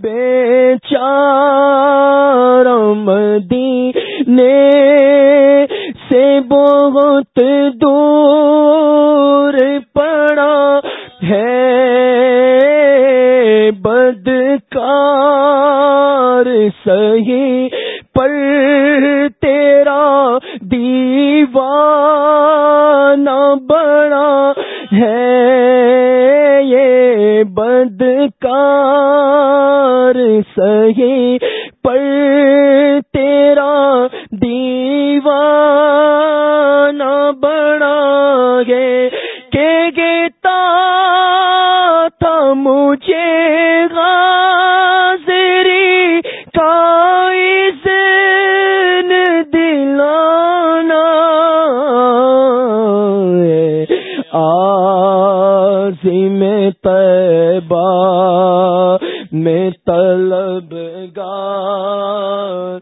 بے مدی نے سے بہت دور پڑا ہے بدکار سہی بدکار سہی پر تیرا دیوانہ بڑا ہے کہ گیتا تھا مجھے غازری کا میں طیبہ میں طلب گار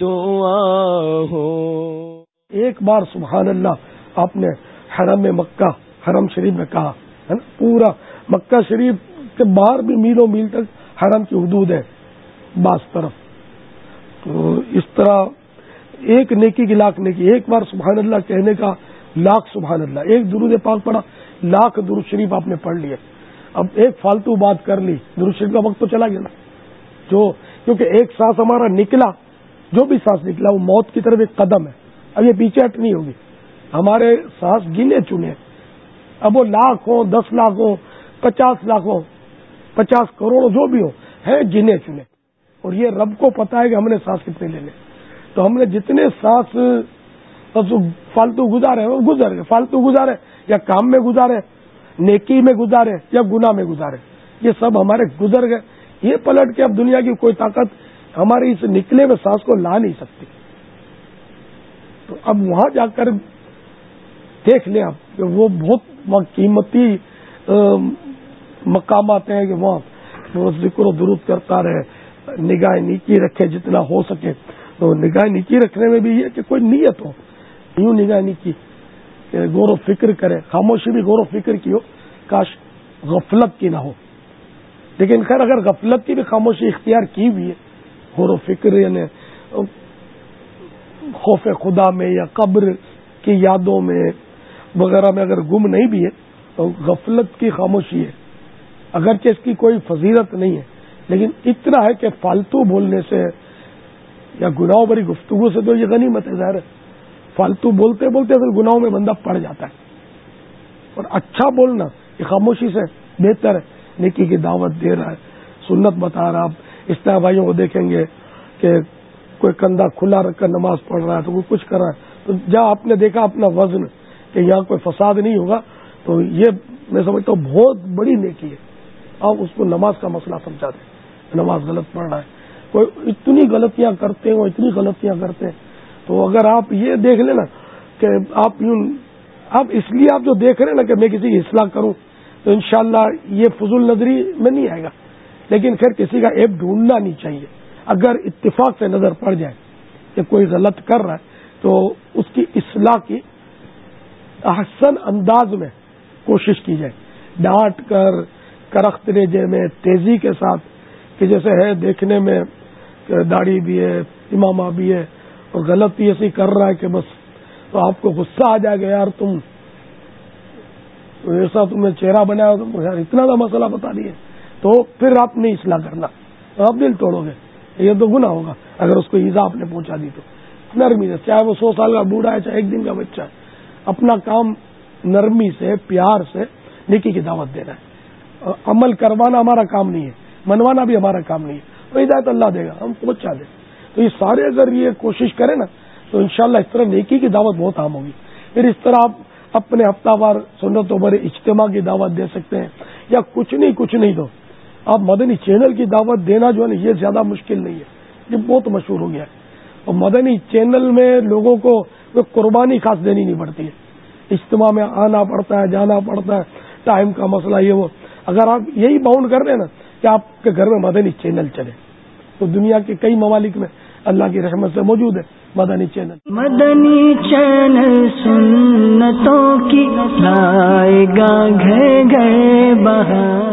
دعا ہو۔ ایک بار سبحان اللہ، آپ نے حرم مکہ، حرم شریف میں کہا، ہے نا؟ پورا مکہ شریف کے باہر بھی میلوں میل تک حرم کی حدود ہے بعض طرف۔ تو اس طرح ایک نیکی کی لاکھ نیکی، ایک بار سبحان اللہ کہنے کا لاکھ سبحان اللہ۔ ایک درود پاک پڑا لاکھ درود شریف آپ نے پڑھ لیا اب ایک فالتو بات کر لی، درود شریف کا وقت تو چلا گیا نا۔ جو کیونکہ ایک سانس ہمارا نکلا، جو بھی سانس نکلا، وہ موت کی طرف ایک قدم ہے۔ اب یہ پیچھے ہٹ نہیں ہوگی۔ ہمارے سانس گنے چنے۔ اب وہ لاکھ ہو دس لاکھ ہو پچاس لاکھ ہو پچاس کروڑ جو بھی ہو ہے گنے چنے۔ اور یہ رب کو پتا ہے کہ ہم نے سانس کتنے لینے تو ہم نے جتنے سانس فالتو گزارے، وہ گزر گئے۔ فالتو گزارے، یا کام میں گزارے، نیکی میں گزارے، یا گنا میں گزارے۔ یہ سب ہمارے گزر گئے۔ یہ پلٹ کے اب دنیا کی کوئی طاقت ہماری اس نکلے میں سانس کو لا نہیں سکتی۔ تو اب وہاں جا کر دیکھ لیں آپ کہ وہ بہت قیمتی مقامات ہیں کہ وہاں ذکر و درست کرتا رہے، نگاہ نیکی رکھے جتنا ہو سکے۔ تو نگاہ نیکی رکھنے میں بھی یہ کہ کوئی نیت ہو۔ یوں نگاہ نیکی کہ غور و فکر کرے، خاموشی بھی غور و فکر کی ہو، کاش غفلت کی نہ ہو۔ لیکن خیر، اگر غفلت کی بھی خاموشی اختیار کی ہوئی ہے، غور و فکر یعنی خوف خدا میں یا قبر کی یادوں میں وغیرہ میں اگر گم نہیں بھی ہے، تو غفلت کی خاموشی ہے۔ اگرچہ اس کی کوئی فضیلت نہیں ہے، لیکن اتنا ہے کہ فالتو بولنے سے یا گناہوں بری گفتگو سے تو یہ غنیمت ہے، ظاہر ہے۔ فالتو بولتے بولتے اگر گناہوں میں بندہ پڑ جاتا ہے۔ اور اچھا بولنا یہ خاموشی سے بہتر ہے۔ نیکی کی دعوت دے رہا ہے۔ سنت بتا رہا آپ اس طرح بھائیوں کو دیکھیں گے کہ کوئی کندھا کھلا رکھ کر نماز پڑھ رہا ہے تو کوئی کچھ کر رہا ہے۔ تو جہاں آپ نے دیکھا اپنا وزن کہ یہاں کوئی فساد نہیں ہوگا۔ تو یہ میں سمجھتا ہوں بہت بڑی نیکی ہے۔ آپ اس کو نماز کا مسئلہ سمجھا دیں۔ نماز غلط پڑھ رہا ہے۔ کوئی اتنی غلطیاں کرتے ہیں اتنی غلطیاں کرتے ہیں۔ تو اگر آپ یہ دیکھ لیں نا کہ آپ یوں آپ اس لیے آپ جو دیکھ رہے ہیں نا کہ میں کسی کی اصلاح کروں، تو انشاءاللہ یہ فضول نظری میں نہیں آئے گا۔ لیکن پھر کسی کا ایپ ڈھونڈنا نہیں چاہیے۔ اگر اتفاق سے نظر پڑ جائے کہ کوئی غلط کر رہا ہے، تو اس کی اصلاح کی احسن انداز میں کوشش کی جائے۔ ڈانٹ کر، کرخت ریجے میں، تیزی کے ساتھ کہ جیسے ہے دیکھنے میں داڑھی بھی ہے، امامہ بھی ہے اور غلطی ایسی کر رہا ہے کہ بس تو آپ کو غصہ آ جائے گا یار تم۔ ایسا تم نے چہرہ بنایا تم یار اتنا کا مسئلہ بتا دیے تو پھر آپ نہیں اصلاح کرنا۔ تو آپ دل توڑو گے۔ یہ تو گنا ہوگا۔ اگر اس کو ایزا آپ نے پہنچا دی تو۔ نرمی سے، چاہے وہ سو سال کا بوڑھا ہے، چاہے ایک دن کا بچہ ہے۔ اپنا کام نرمی سے، پیار سے نیکی کی دعوت دینا ہے۔ عمل کروانا ہمارا کام نہیں ہے۔ منوانا بھی ہمارا کام نہیں ہے۔ تو ہدایت اللہ دے گا۔ ہم پہنچا دیں تو یہ سارے اگر یہ کوشش کریں نا، تو انشاءاللہ اس طرح نیکی کی دعوت بہت عام ہوگی۔ پھر اس طرح آپ اپنے ہفتہ وار سنتوں بڑے اجتماع کی دعوت دے سکتے ہیں، یا کچھ نہیں کچھ نہیں دو آپ مدنی چینل کی دعوت دینا جو ہے نا، یہ زیادہ مشکل نہیں ہے۔ یہ بہت مشہور ہو گیا ہے۔ اور مدنی چینل میں لوگوں کو قربانی خاص دینی نہیں پڑتی ہے۔ اجتماع میں آنا پڑتا ہے، جانا پڑتا ہے، ٹائم کا مسئلہ یہ وہ۔ اگر آپ یہی باؤنڈ کر رہے ہیں نا کہ آپ کے گھر میں مدنی چینل چلے۔ تو دنیا کے کئی ممالک میں اللہ کی رحمت سے موجود ہے۔ مدنی چینل۔ مدنی چینل سنتوں کی گا گھر گھر بہار۔